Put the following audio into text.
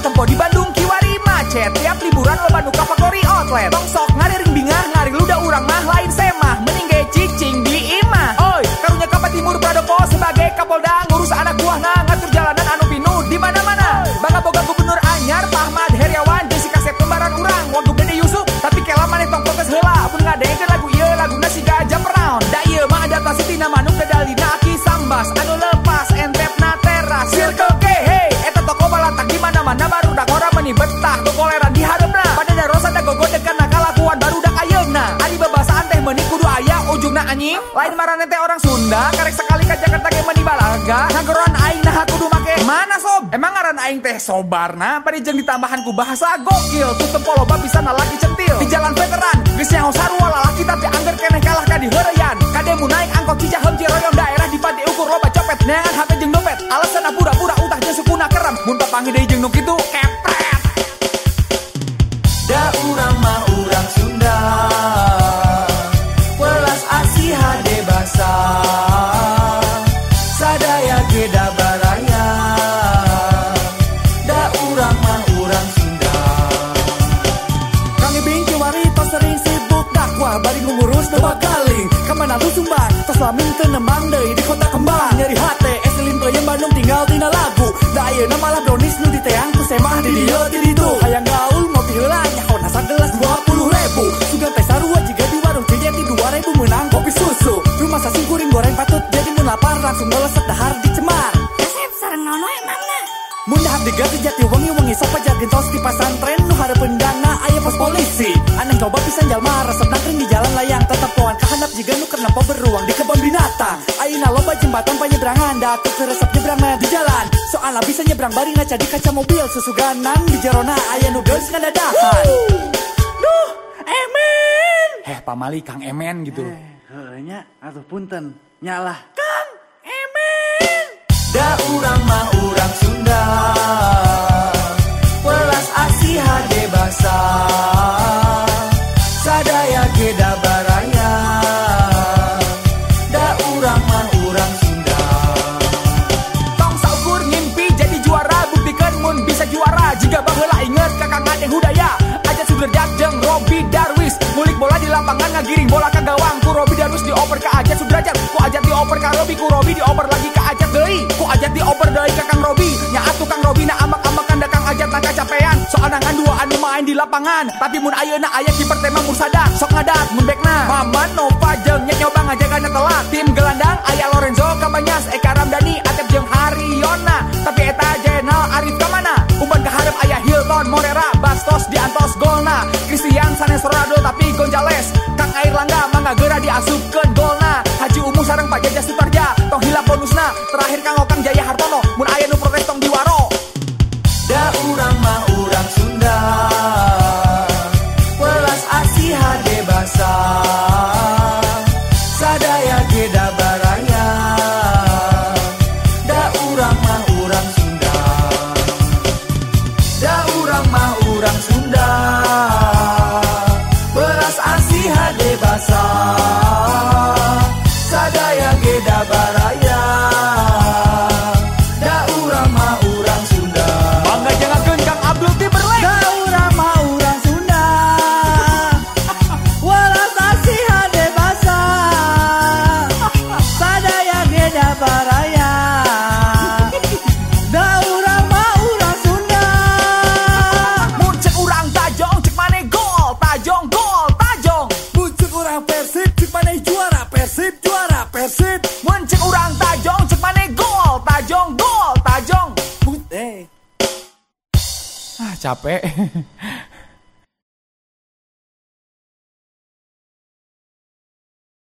Tempo di Bandung Kiwari macet. Tiap liburan lo Bandung Kapakori Outlet. Tongsok ngaring bingar ngaring luda urang mah lain semah. Mending cicing ujungna anjing. Lain marane teh orang Sunda karek sekali ka Jakarta ge meuni balaga. Ngagoran aing nah kudu make. Mana sob? Emang ngaran aing teh sobarna bari jeung ditambahan ku bahasa gokil. Tutup loba bisa laki centil di jalan veteran geus nyaho sarua lalaki tapi angger keneh kalah ka di heureyan kademu naik angkot cicahem ciroyom daerah di pati ukur loba copet. Neangan HP jeung dompet alasan pura-pura utah jeung sukuna kerem. Mun papangi deui jeung nu kitu lu sumbar. Tos laming teu nemang deui di kota kembang Nyeri hate eselin peuyeum Bandung tinggal tina lagu. Da ayeuna malah brownies nu diteang ku semah di dieu di ditu Hayang gaul ngopi heula nyaho nasa gelas 20 ribu. Sugan teh sarua jika di warung cijet di 2000 menang kopi susu. Rumah sasing kuring goreng patut jadi mun lapar langsung ngeleset dahar dicemar coba pisan jalma resep nangkring di jalan layang. Tetep poan kahandap jiga nu nempo beruang di kebun binatang. Ayeuna loba jembatan penyeberangan da teu resep nyebrangna di jalan. Soalna bisa nyebrang bari ngaca di kaca mobil susuganan di jerona aya nu geus ngadadahan Duh, emen! Eh pamali Kang Emen gitu. Heuh nya atuh punten nyalah Da urang mah urang Sunda lapangan ngagiring bola ke gawang. Ku Robi Darwis dioper ke Aja Sudrajat. Ku Aja dioper ke Robi Ku Robi dioper lagi ke Aja deui Ku Aja dioper deui ke Kang Robi. Nya atuh Robi na amak-amakan da Kang Aja tak capean Soalna ngan dua anu main di lapangan. Tapi mun ayeuna aya kiper tema Mursada Sok ngadat mun bekna Maman Nova jeung nya nyoba ngajagana telat. Tim gelandang aya Lorenzo Kabanyas Eka Morera Bastos diantos golna Christian Sanes Ronaldo tapi Gonzales Kang Air Langga mangga gera diasupkeun golna Haji Umu sareng Pak Jaja Suparja Tong bonusna Ah capek